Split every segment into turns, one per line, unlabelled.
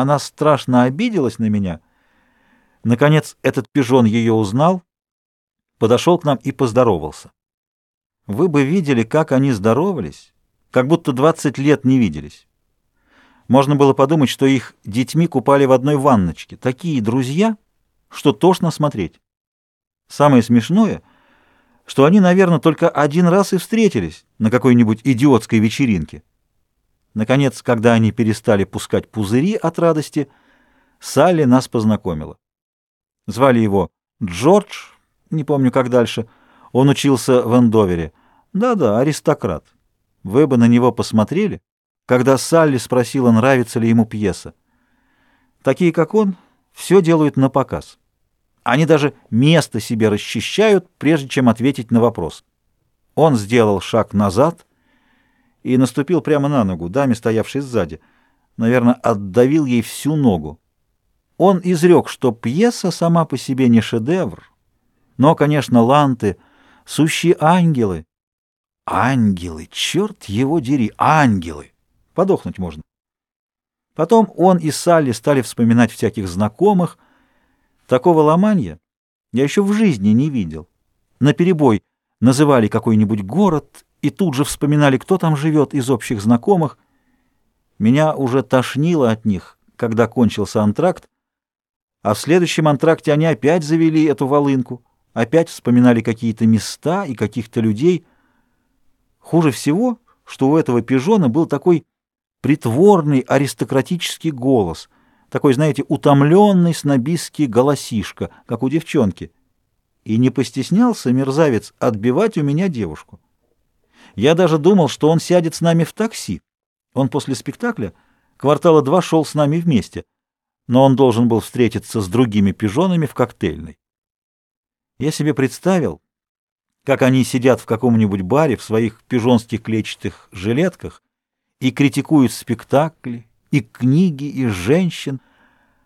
Она страшно обиделась на меня. Наконец этот пижон ее узнал, подошел к нам и поздоровался. Вы бы видели, как они здоровались, как будто 20 лет не виделись. Можно было подумать, что их детьми купали в одной ванночке. Такие друзья, что тошно смотреть. Самое смешное, что они, наверное, только один раз и встретились на какой-нибудь идиотской вечеринке. Наконец, когда они перестали пускать пузыри от радости, Салли нас познакомила. Звали его Джордж, не помню как дальше. Он учился в Эндовере. Да-да, аристократ. Вы бы на него посмотрели, когда Салли спросила, нравится ли ему пьеса. Такие, как он, все делают на показ. Они даже место себе расчищают, прежде чем ответить на вопрос. Он сделал шаг назад и наступил прямо на ногу, даме, стоявшей сзади. Наверное, отдавил ей всю ногу. Он изрек, что пьеса сама по себе не шедевр, но, конечно, ланты — сущие ангелы. Ангелы, черт его дери, ангелы! Подохнуть можно. Потом он и Салли стали вспоминать всяких знакомых. Такого ломанья я еще в жизни не видел. На перебой называли какой-нибудь город и тут же вспоминали, кто там живет из общих знакомых. Меня уже тошнило от них, когда кончился антракт, а в следующем антракте они опять завели эту волынку, опять вспоминали какие-то места и каких-то людей. Хуже всего, что у этого пижона был такой притворный аристократический голос, такой, знаете, утомленный снобистский голосишка, как у девчонки. И не постеснялся мерзавец отбивать у меня девушку. Я даже думал, что он сядет с нами в такси. Он после спектакля квартала два шел с нами вместе, но он должен был встретиться с другими пижонами в коктейльной. Я себе представил, как они сидят в каком-нибудь баре в своих пижонских клетчатых жилетках и критикуют спектакли, и книги, и женщин,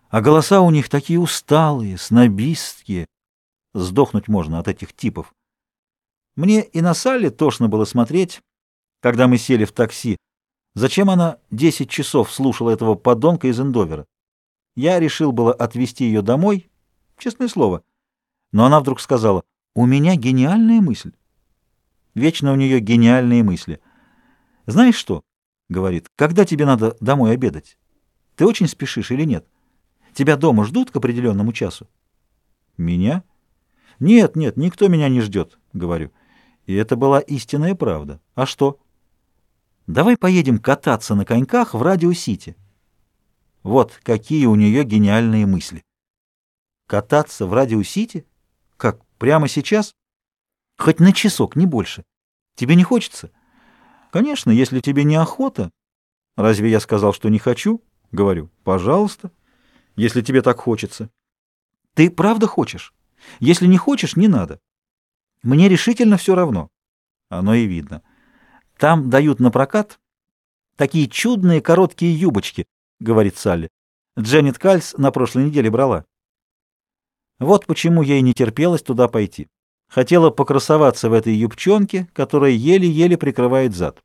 а голоса у них такие усталые, снобистские. Сдохнуть можно от этих типов. Мне и на Салли тошно было смотреть, когда мы сели в такси. Зачем она десять часов слушала этого подонка из Эндовера? Я решил было отвезти ее домой, честное слово. Но она вдруг сказала, «У меня гениальная мысль». Вечно у нее гениальные мысли. «Знаешь что?» — говорит, «когда тебе надо домой обедать? Ты очень спешишь или нет? Тебя дома ждут к определенному часу?» «Меня?» «Нет, нет, никто меня не ждет», — говорю. И это была истинная правда. А что? Давай поедем кататься на коньках в Радио-Сити. Вот какие у нее гениальные мысли. Кататься в Радио-Сити? Как, прямо сейчас? Хоть на часок, не больше. Тебе не хочется? Конечно, если тебе не охота. Разве я сказал, что не хочу? Говорю, пожалуйста, если тебе так хочется. Ты правда хочешь? Если не хочешь, не надо. Мне решительно все равно. Оно и видно. Там дают на прокат такие чудные короткие юбочки, говорит Салли. Дженнет Кальс на прошлой неделе брала. Вот почему ей не терпелось туда пойти. Хотела покрасоваться в этой юбчонке, которая еле-еле прикрывает зад.